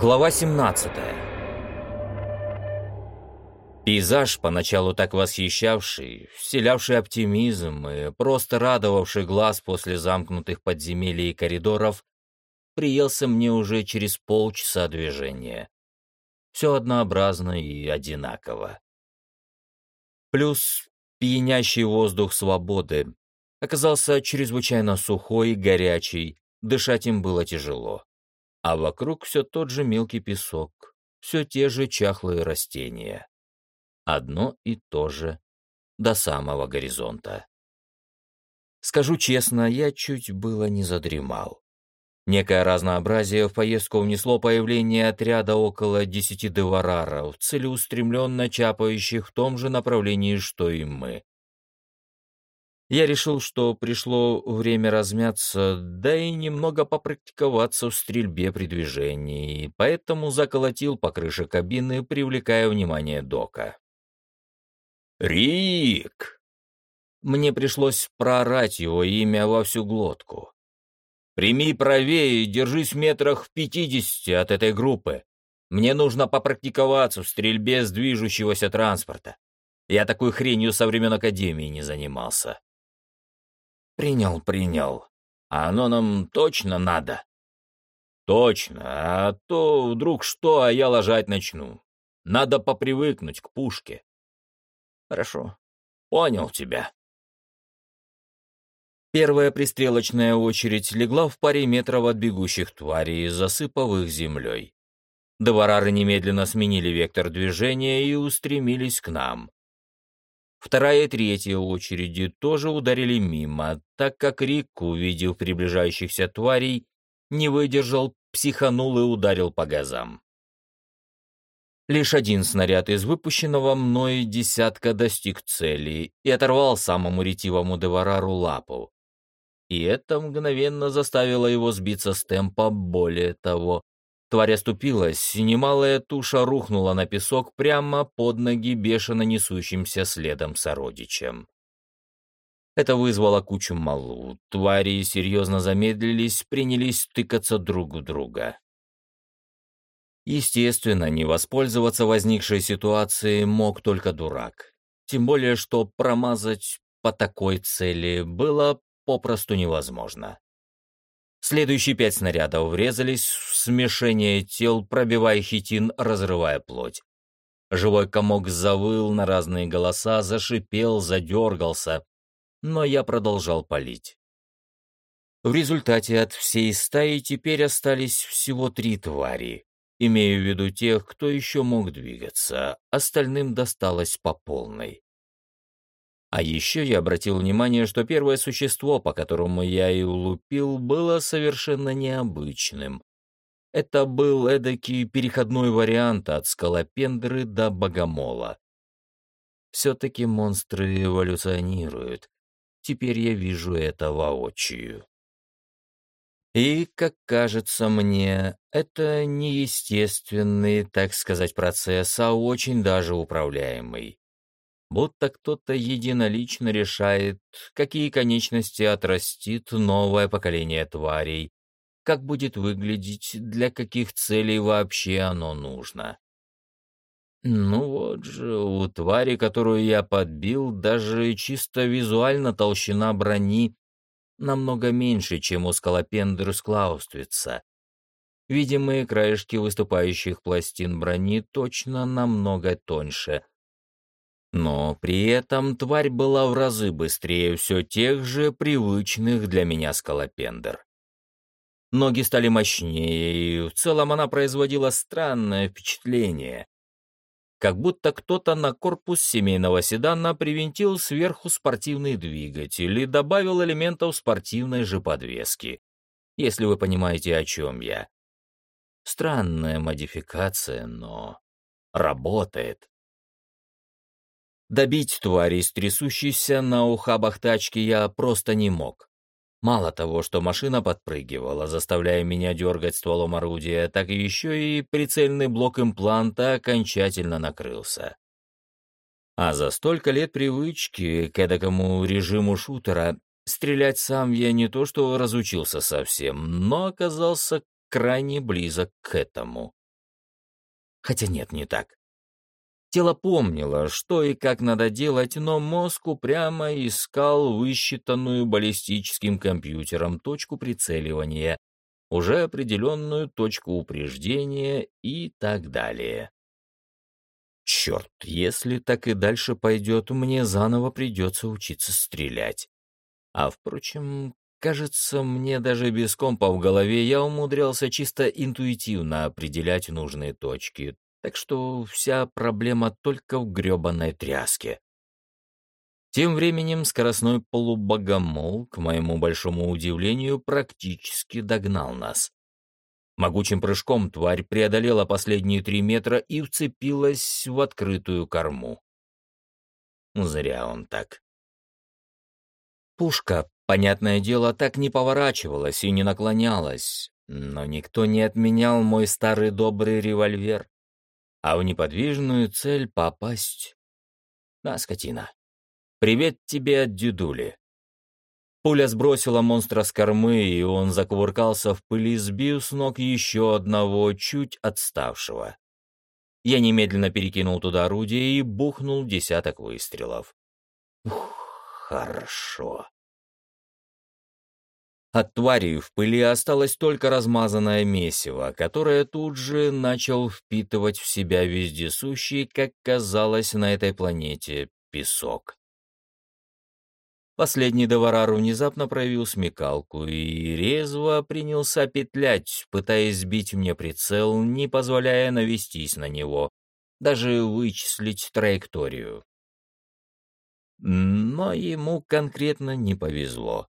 Глава 17 Пейзаж, поначалу так восхищавший, вселявший оптимизм и просто радовавший глаз после замкнутых подземелий и коридоров, приелся мне уже через полчаса движения. Все однообразно и одинаково. Плюс пьянящий воздух свободы оказался чрезвычайно сухой и горячий, дышать им было тяжело. А вокруг все тот же мелкий песок, все те же чахлые растения одно и то же до самого горизонта. Скажу честно, я чуть было не задремал. Некое разнообразие в поездку внесло появление отряда около десяти девараров, целеустремленно чапающих в том же направлении, что и мы. Я решил, что пришло время размяться, да и немного попрактиковаться в стрельбе при движении, поэтому заколотил по крыше кабины, привлекая внимание Дока. «Рик!» Мне пришлось проорать его имя во всю глотку. «Прими правее и держись в метрах в пятидесяти от этой группы. Мне нужно попрактиковаться в стрельбе с движущегося транспорта. Я такой хренью со времен Академии не занимался». «Принял, принял. А оно нам точно надо?» «Точно, а то вдруг что, а я ложать начну. Надо попривыкнуть к пушке». Хорошо. Понял тебя. Первая пристрелочная очередь легла в паре метров от бегущих тварей, засыпав их землей. Доварары немедленно сменили вектор движения и устремились к нам. Вторая и третья очереди тоже ударили мимо, так как Рик, увидев приближающихся тварей, не выдержал, психанул и ударил по газам. Лишь один снаряд из выпущенного мной десятка достиг цели и оторвал самому ретивому Деварару лапу. И это мгновенно заставило его сбиться с темпа, более того. Тварь оступилась, немалая туша рухнула на песок прямо под ноги бешено несущимся следом сородичем. Это вызвало кучу малу. Твари серьезно замедлились, принялись тыкаться друг в друга. Естественно, не воспользоваться возникшей ситуацией мог только дурак. Тем более, что промазать по такой цели было попросту невозможно. Следующие пять снарядов врезались в смешение тел, пробивая хитин, разрывая плоть. Живой комок завыл на разные голоса, зашипел, задергался, но я продолжал палить. В результате от всей стаи теперь остались всего три твари. Имею в виду тех, кто еще мог двигаться, остальным досталось по полной. А еще я обратил внимание, что первое существо, по которому я и улупил, было совершенно необычным. Это был эдакий переходной вариант от скалопендры до богомола. Все-таки монстры эволюционируют. Теперь я вижу это воочию. И, как кажется мне, это не естественный, так сказать, процесс, а очень даже управляемый. Будто кто-то единолично решает, какие конечности отрастит новое поколение тварей, как будет выглядеть, для каких целей вообще оно нужно. Ну вот же, у твари, которую я подбил, даже чисто визуально толщина брони намного меньше, чем у скалопендрус клаустрица. Видимые краешки выступающих пластин брони точно намного тоньше. Но при этом тварь была в разы быстрее все тех же привычных для меня скалопендр. Ноги стали мощнее, и в целом она производила странное впечатление как будто кто-то на корпус семейного седана привинтил сверху спортивный двигатель и добавил элементов спортивной же подвески, если вы понимаете, о чем я. Странная модификация, но работает. Добить твари, трясущейся на ухабах тачки, я просто не мог. Мало того, что машина подпрыгивала, заставляя меня дергать стволом орудия, так еще и прицельный блок импланта окончательно накрылся. А за столько лет привычки к эдакому режиму шутера стрелять сам я не то что разучился совсем, но оказался крайне близок к этому. Хотя нет, не так. Тело помнило, что и как надо делать, но мозг упрямо искал высчитанную баллистическим компьютером точку прицеливания, уже определенную точку упреждения и так далее. Черт, если так и дальше пойдет, мне заново придется учиться стрелять. А, впрочем, кажется, мне даже без компа в голове я умудрялся чисто интуитивно определять нужные точки, так что вся проблема только в гребаной тряске. Тем временем скоростной полубогомол, к моему большому удивлению, практически догнал нас. Могучим прыжком тварь преодолела последние три метра и вцепилась в открытую корму. Зря он так. Пушка, понятное дело, так не поворачивалась и не наклонялась, но никто не отменял мой старый добрый револьвер. А в неподвижную цель попасть... На, скотина. Привет тебе от дедули. Пуля сбросила монстра с кормы, и он закувыркался в пыли, сбив с ног еще одного, чуть отставшего. Я немедленно перекинул туда орудие и бухнул десяток выстрелов. Ух, хорошо. От твари в пыли осталось только размазанное месиво, которое тут же начал впитывать в себя вездесущий, как казалось на этой планете, песок. Последний Деварар внезапно проявил смекалку и резво принялся петлять, пытаясь сбить мне прицел, не позволяя навестись на него, даже вычислить траекторию. Но ему конкретно не повезло.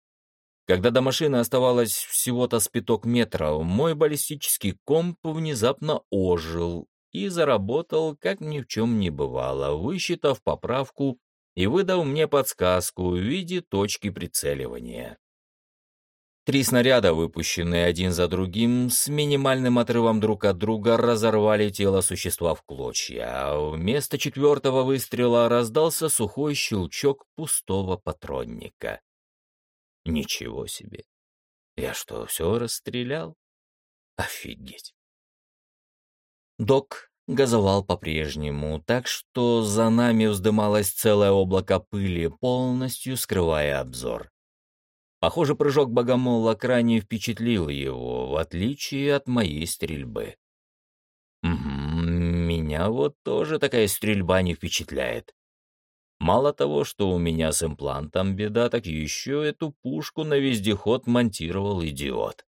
Когда до машины оставалось всего-то спиток метров, мой баллистический комп внезапно ожил и заработал, как ни в чем не бывало, высчитав поправку и выдал мне подсказку в виде точки прицеливания. Три снаряда, выпущенные один за другим, с минимальным отрывом друг от друга разорвали тело существа в клочья, а вместо четвертого выстрела раздался сухой щелчок пустого патронника. Ничего себе. Я что, все расстрелял? Офигеть. Док газовал по-прежнему, так что за нами вздымалось целое облако пыли, полностью скрывая обзор. Похоже, прыжок богомола крайне впечатлил его, в отличие от моей стрельбы. Угу, меня вот тоже такая стрельба не впечатляет. Мало того, что у меня с имплантом беда, так еще эту пушку на вездеход монтировал идиот.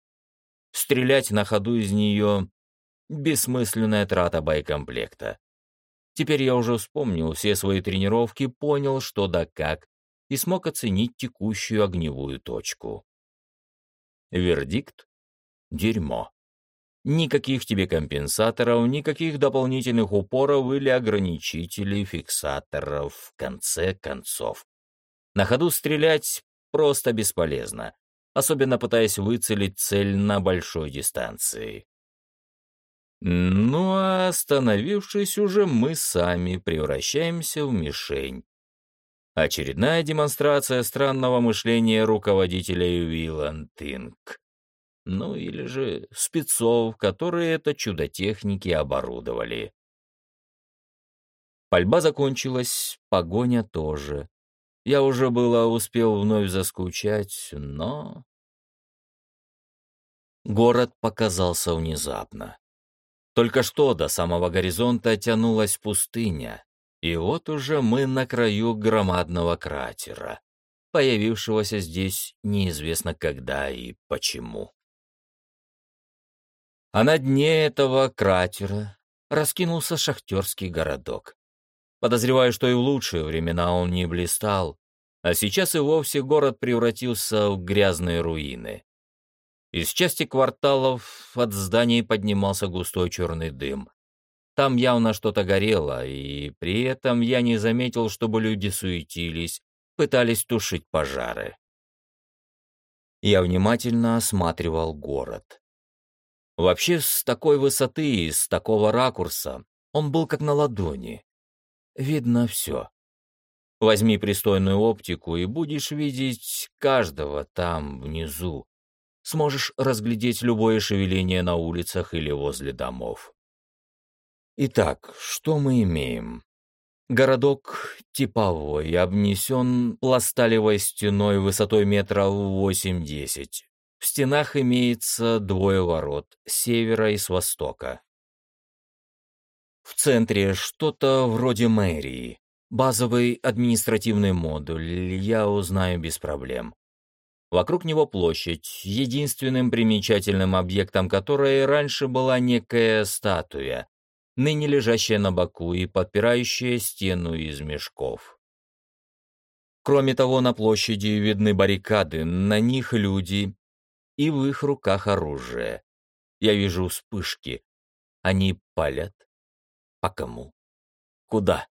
Стрелять на ходу из нее — бессмысленная трата боекомплекта. Теперь я уже вспомнил все свои тренировки, понял, что да как, и смог оценить текущую огневую точку. Вердикт — дерьмо. Никаких тебе компенсаторов, никаких дополнительных упоров или ограничителей, фиксаторов, в конце концов. На ходу стрелять просто бесполезно, особенно пытаясь выцелить цель на большой дистанции. Ну а остановившись уже, мы сами превращаемся в мишень. Очередная демонстрация странного мышления руководителя Вилантинг ну или же спецов, которые это чудо техники оборудовали. Пальба закончилась, погоня тоже. Я уже было успел вновь заскучать, но... Город показался внезапно. Только что до самого горизонта тянулась пустыня, и вот уже мы на краю громадного кратера, появившегося здесь неизвестно когда и почему. А на дне этого кратера раскинулся шахтерский городок. Подозреваю, что и в лучшие времена он не блистал, а сейчас и вовсе город превратился в грязные руины. Из части кварталов от зданий поднимался густой черный дым. Там явно что-то горело, и при этом я не заметил, чтобы люди суетились, пытались тушить пожары. Я внимательно осматривал город. Вообще, с такой высоты и с такого ракурса он был как на ладони. Видно все. Возьми пристойную оптику и будешь видеть каждого там, внизу. Сможешь разглядеть любое шевеление на улицах или возле домов. Итак, что мы имеем? Городок типовой, обнесен пласталевой стеной высотой метров 8-10. В стенах имеется двое ворот, с севера и с востока. В центре что-то вроде мэрии. Базовый административный модуль, я узнаю без проблем. Вокруг него площадь, единственным примечательным объектом которой раньше была некая статуя, ныне лежащая на боку и подпирающая стену из мешков. Кроме того, на площади видны баррикады, на них люди, и в их руках оружие. Я вижу вспышки. Они палят. По кому? Куда?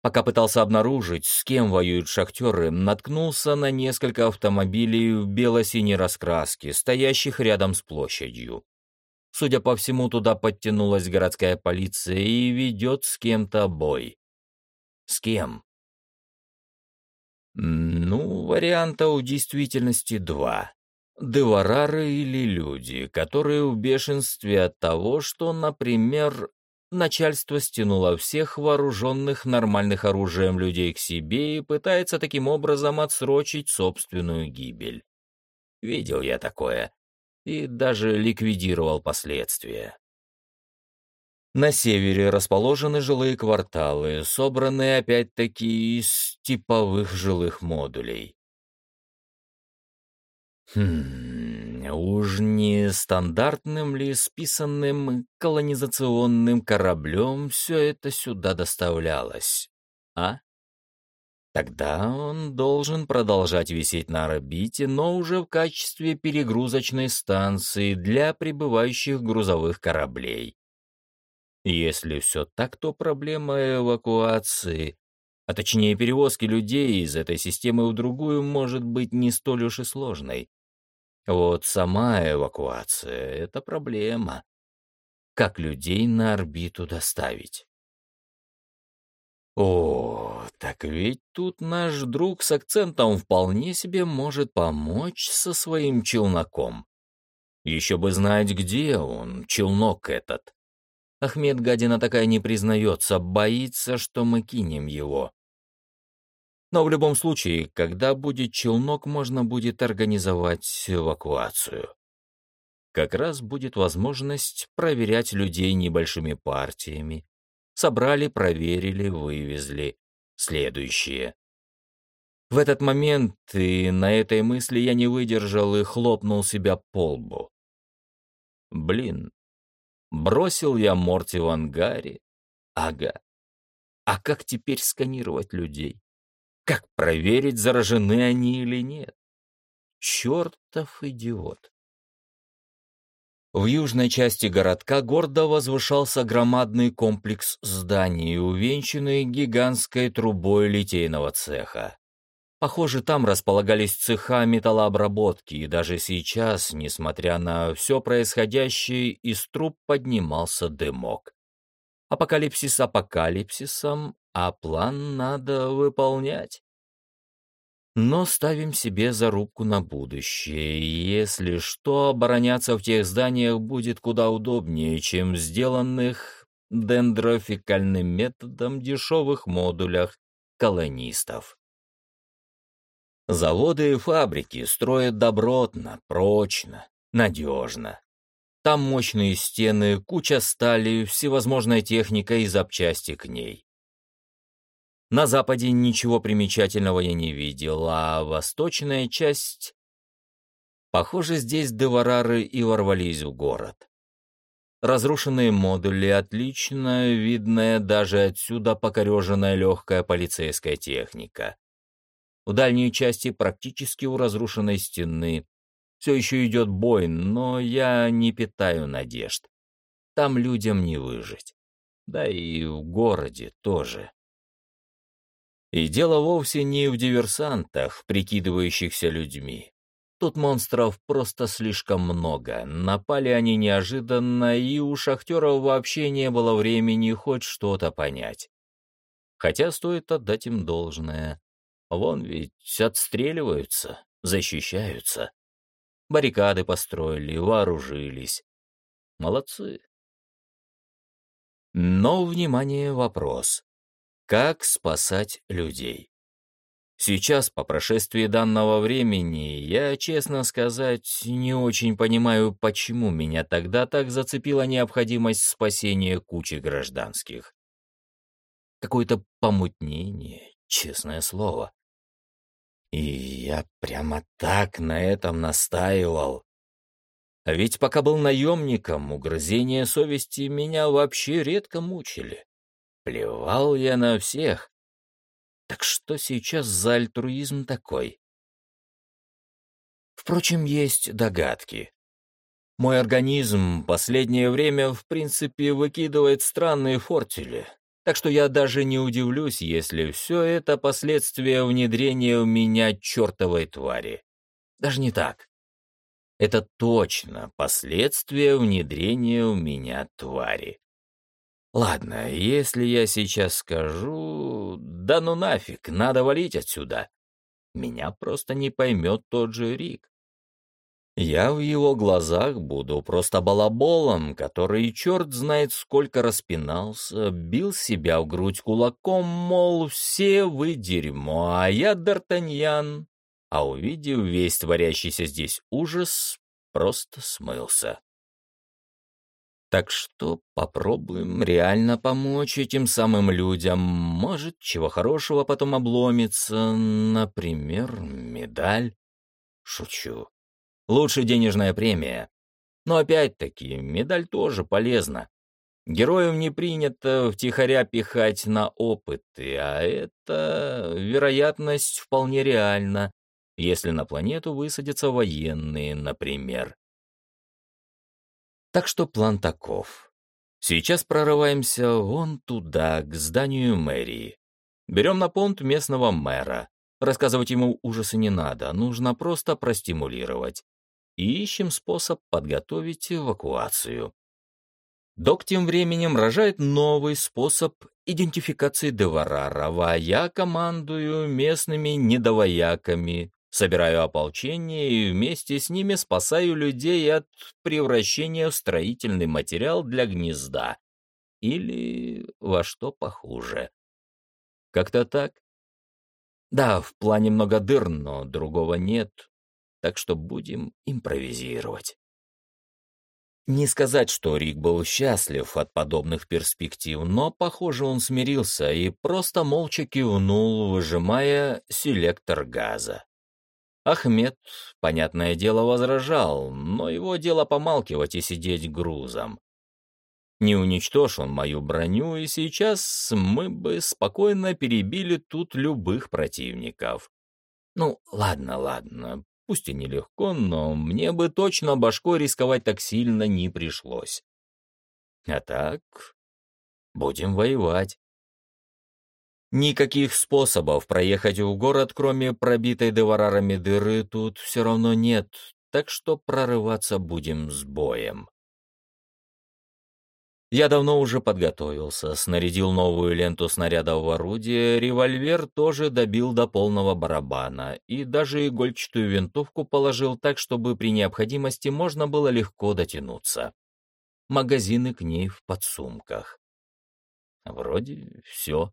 Пока пытался обнаружить, с кем воюют шахтеры, наткнулся на несколько автомобилей в бело-синей раскраске, стоящих рядом с площадью. Судя по всему, туда подтянулась городская полиция и ведет с кем-то бой. С кем? Ну, варианта у действительности два. Деварары или люди, которые в бешенстве от того, что, например, начальство стянуло всех вооруженных нормальных оружием людей к себе и пытается таким образом отсрочить собственную гибель. Видел я такое. И даже ликвидировал последствия. На севере расположены жилые кварталы, собранные опять-таки из типовых жилых модулей. Хм, уж не стандартным ли списанным колонизационным кораблем все это сюда доставлялось, а? Тогда он должен продолжать висеть на орбите, но уже в качестве перегрузочной станции для прибывающих грузовых кораблей. Если все так, то проблема эвакуации, а точнее перевозки людей из этой системы в другую, может быть не столь уж и сложной. Вот сама эвакуация — это проблема. Как людей на орбиту доставить? О, так ведь тут наш друг с акцентом вполне себе может помочь со своим челноком. Еще бы знать, где он, челнок этот. Ахмед гадина такая не признается, боится, что мы кинем его. Но в любом случае, когда будет челнок, можно будет организовать эвакуацию. Как раз будет возможность проверять людей небольшими партиями. Собрали, проверили, вывезли. Следующее. В этот момент и на этой мысли я не выдержал и хлопнул себя по лбу. Блин, бросил я Морти в ангаре. Ага. А как теперь сканировать людей? Как проверить, заражены они или нет? Чертов идиот. В южной части городка гордо возвышался громадный комплекс зданий, увенчанный гигантской трубой литейного цеха. Похоже, там располагались цеха металлообработки, и даже сейчас, несмотря на все происходящее, из труб поднимался дымок. Апокалипсис апокалипсисом, а план надо выполнять. Но ставим себе зарубку на будущее. Если что, обороняться в тех зданиях будет куда удобнее, чем в сделанных дендрофикальным методом дешевых модулях колонистов. Заводы и фабрики строят добротно, прочно, надежно. Там мощные стены, куча стали, всевозможная техника и запчасти к ней. На западе ничего примечательного я не видел, а восточная часть... Похоже, здесь деварары и ворвались в город. Разрушенные модули, отлично видная даже отсюда покореженная легкая полицейская техника. В дальней части, практически у разрушенной стены, все еще идет бой, но я не питаю надежд. Там людям не выжить. Да и в городе тоже. И дело вовсе не в диверсантах, прикидывающихся людьми. Тут монстров просто слишком много, напали они неожиданно, и у шахтеров вообще не было времени хоть что-то понять. Хотя стоит отдать им должное. Вон ведь отстреливаются, защищаются. Баррикады построили, вооружились. Молодцы. Но, внимание, вопрос. Как спасать людей? Сейчас, по прошествии данного времени, я, честно сказать, не очень понимаю, почему меня тогда так зацепила необходимость спасения кучи гражданских. Какое-то помутнение, честное слово. И я прямо так на этом настаивал. А ведь пока был наемником, угрызения совести меня вообще редко мучили. Плевал я на всех. Так что сейчас за альтруизм такой? Впрочем, есть догадки. Мой организм последнее время, в принципе, выкидывает странные фортили, так что я даже не удивлюсь, если все это последствия внедрения у меня чертовой твари. Даже не так. Это точно последствия внедрения у меня твари. Ладно, если я сейчас скажу... Да ну нафиг, надо валить отсюда. Меня просто не поймет тот же Рик. Я в его глазах буду просто балаболом, который черт знает сколько распинался, бил себя в грудь кулаком, мол, все вы дерьмо, а я Д'Артаньян, а увидев весь творящийся здесь ужас, просто смылся. Так что попробуем реально помочь этим самым людям. Может, чего хорошего потом обломится, например, медаль. Шучу. Лучше денежная премия. Но опять-таки, медаль тоже полезна. Героев не принято втихаря пихать на опыты, а это вероятность вполне реальна если на планету высадятся военные, например. Так что план таков. Сейчас прорываемся вон туда, к зданию мэрии. Берем на понт местного мэра. Рассказывать ему ужасы не надо, нужно просто простимулировать. И ищем способ подготовить эвакуацию. Док тем временем рожает новый способ идентификации Девараров, а я командую местными недовояками, Собираю ополчение и вместе с ними спасаю людей от превращения в строительный материал для гнезда. Или во что похуже. Как-то так. Да, в плане много дыр, но другого нет, так что будем импровизировать. Не сказать, что Рик был счастлив от подобных перспектив, но, похоже, он смирился и просто молча кивнул, выжимая селектор газа. Ахмед, понятное дело, возражал, но его дело помалкивать и сидеть грузом. Не уничтожь он мою броню, и сейчас мы бы спокойно перебили тут любых противников. Ну, ладно, ладно, пусть и нелегко, но мне бы точно башкой рисковать так сильно не пришлось. А так, будем воевать. Никаких способов проехать в город, кроме пробитой деварарами дыры, тут все равно нет, так что прорываться будем с боем. Я давно уже подготовился, снарядил новую ленту снарядов в орудие, револьвер тоже добил до полного барабана и даже игольчатую винтовку положил так, чтобы при необходимости можно было легко дотянуться. Магазины к ней в подсумках. Вроде все.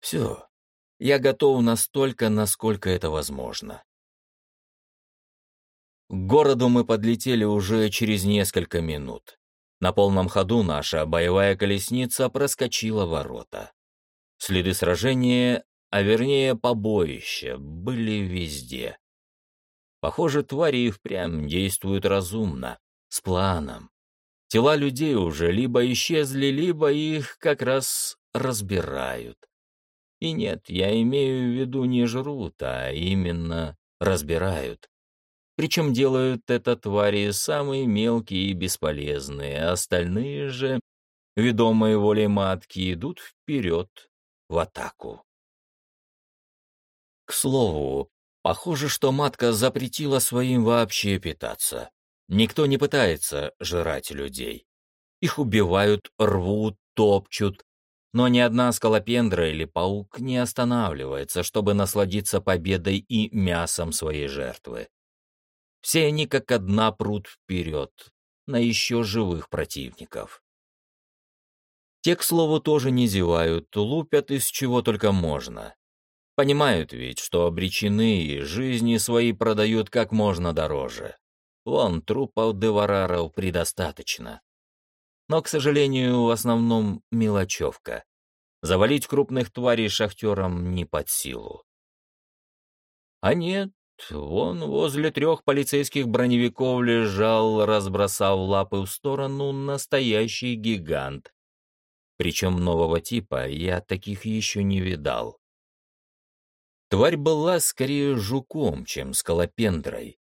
Все, я готов настолько, насколько это возможно. К городу мы подлетели уже через несколько минут. На полном ходу наша боевая колесница проскочила ворота. Следы сражения, а вернее побоища, были везде. Похоже, твари и впрямь действуют разумно, с планом. Тела людей уже либо исчезли, либо их как раз разбирают. И нет, я имею в виду не жрут, а именно разбирают. Причем делают это твари самые мелкие и бесполезные, а остальные же, ведомые волей матки, идут вперед в атаку. К слову, похоже, что матка запретила своим вообще питаться. Никто не пытается жрать людей. Их убивают, рвут, топчут, но ни одна скалопендра или паук не останавливается, чтобы насладиться победой и мясом своей жертвы. Все они как одна прут вперед, на еще живых противников. Те, к слову, тоже не зевают, лупят из чего только можно. Понимают ведь, что обречены и жизни свои продают как можно дороже. Вон, трупов девараров предостаточно. Но, к сожалению, в основном мелочевка. Завалить крупных тварей шахтерам не под силу. А нет, вон возле трех полицейских броневиков лежал, разбросав лапы в сторону, настоящий гигант. Причем нового типа я таких еще не видал. Тварь была скорее жуком, чем скалопендрой.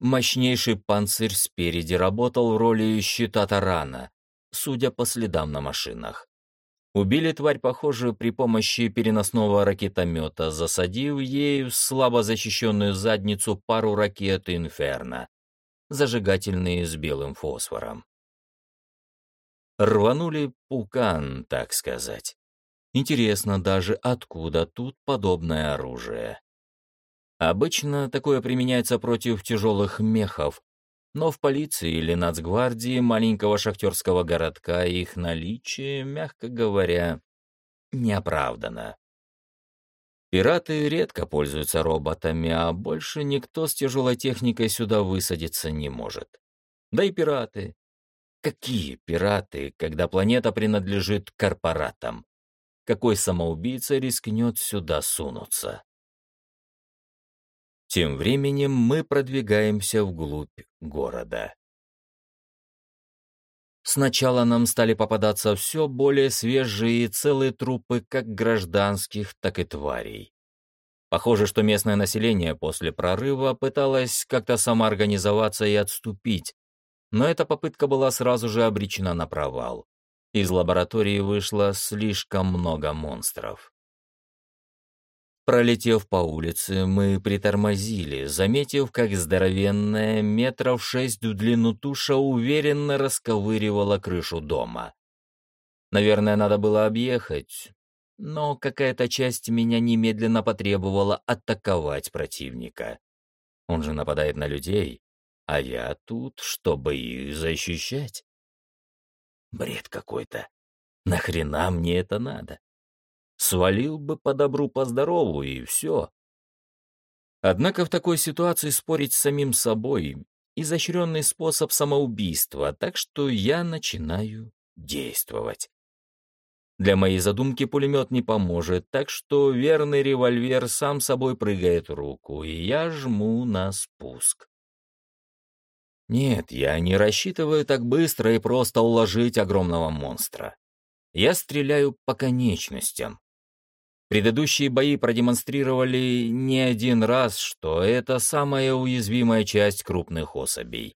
Мощнейший панцирь спереди работал в роли щита тарана, судя по следам на машинах. Убили тварь, похоже, при помощи переносного ракетомета, засадив ей в слабо защищенную задницу пару ракет «Инферно», зажигательные с белым фосфором. Рванули пукан, так сказать. Интересно даже, откуда тут подобное оружие. Обычно такое применяется против тяжелых мехов, но в полиции или нацгвардии маленького шахтерского городка их наличие, мягко говоря, не оправдано. Пираты редко пользуются роботами, а больше никто с тяжелой техникой сюда высадиться не может. Да и пираты. Какие пираты, когда планета принадлежит корпоратам? какой самоубийца рискнет сюда сунуться. Тем временем мы продвигаемся вглубь города. Сначала нам стали попадаться все более свежие и целые трупы как гражданских, так и тварей. Похоже, что местное население после прорыва пыталось как-то самоорганизоваться и отступить, но эта попытка была сразу же обречена на провал. Из лаборатории вышло слишком много монстров. Пролетев по улице, мы притормозили, заметив, как здоровенная, метров шесть в длину туша уверенно расковыривала крышу дома. Наверное, надо было объехать, но какая-то часть меня немедленно потребовала атаковать противника. Он же нападает на людей, а я тут, чтобы их защищать. Бред какой-то. Нахрена мне это надо? Свалил бы по добру, по здорову, и все. Однако в такой ситуации спорить с самим собой — изощренный способ самоубийства, так что я начинаю действовать. Для моей задумки пулемет не поможет, так что верный револьвер сам собой прыгает в руку, и я жму на спуск. Нет, я не рассчитываю так быстро и просто уложить огромного монстра. Я стреляю по конечностям. Предыдущие бои продемонстрировали не один раз, что это самая уязвимая часть крупных особей.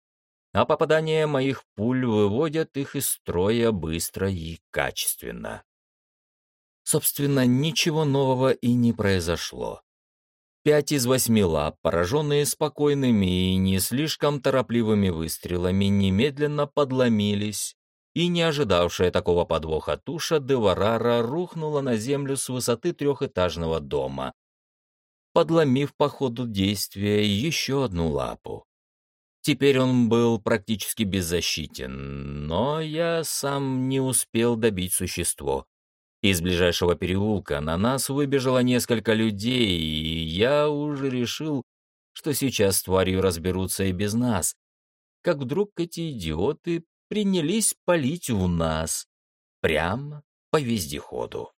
А попадания моих пуль выводят их из строя быстро и качественно. Собственно, ничего нового и не произошло. Пять из восьми лап, пораженные спокойными и не слишком торопливыми выстрелами, немедленно подломились, и не ожидавшая такого подвоха туша Деварара рухнула на землю с высоты трехэтажного дома, подломив по ходу действия еще одну лапу. Теперь он был практически беззащитен, но я сам не успел добить существо. Из ближайшего переулка на нас выбежало несколько людей, и я уже решил, что сейчас с тварью разберутся и без нас. Как вдруг эти идиоты принялись палить у нас, прямо по вездеходу.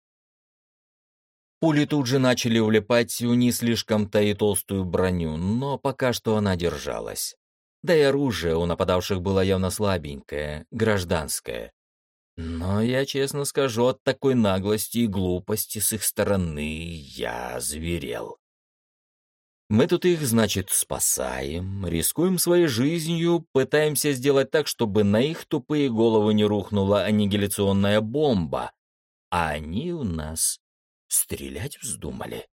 Пули тут же начали улепать в не слишком-то и толстую броню, но пока что она держалась. Да и оружие у нападавших было явно слабенькое, гражданское. Но я честно скажу, от такой наглости и глупости с их стороны я зверел. Мы тут их, значит, спасаем, рискуем своей жизнью, пытаемся сделать так, чтобы на их тупые головы не рухнула аннигиляционная бомба, а они у нас стрелять вздумали.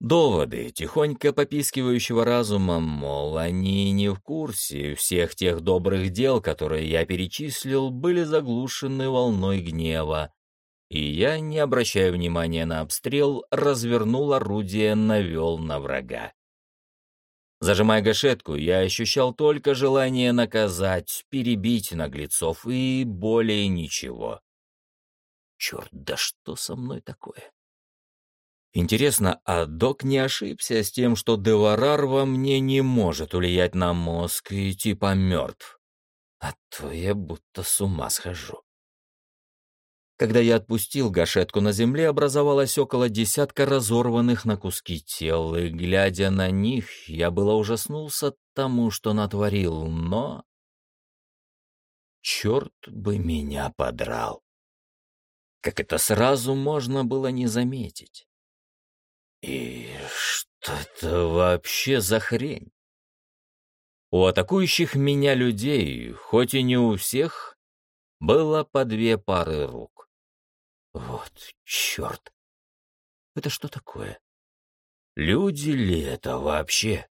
Доводы тихонько попискивающего разума, мол, они не в курсе всех тех добрых дел, которые я перечислил, были заглушены волной гнева, и я, не обращая внимания на обстрел, развернул орудие, навел на врага. Зажимая гашетку, я ощущал только желание наказать, перебить наглецов и более ничего. Черт, да что со мной такое? Интересно, а док не ошибся с тем, что Деварар во мне не может влиять на мозг и типа мертв? А то я будто с ума схожу. Когда я отпустил гашетку на земле, образовалось около десятка разорванных на куски тел, и, глядя на них, я было ужаснулся тому, что натворил, но... Черт бы меня подрал! Как это сразу можно было не заметить? И что это вообще за хрень? У атакующих меня людей, хоть и не у всех, было по две пары рук. Вот черт! Это что такое? Люди ли это вообще?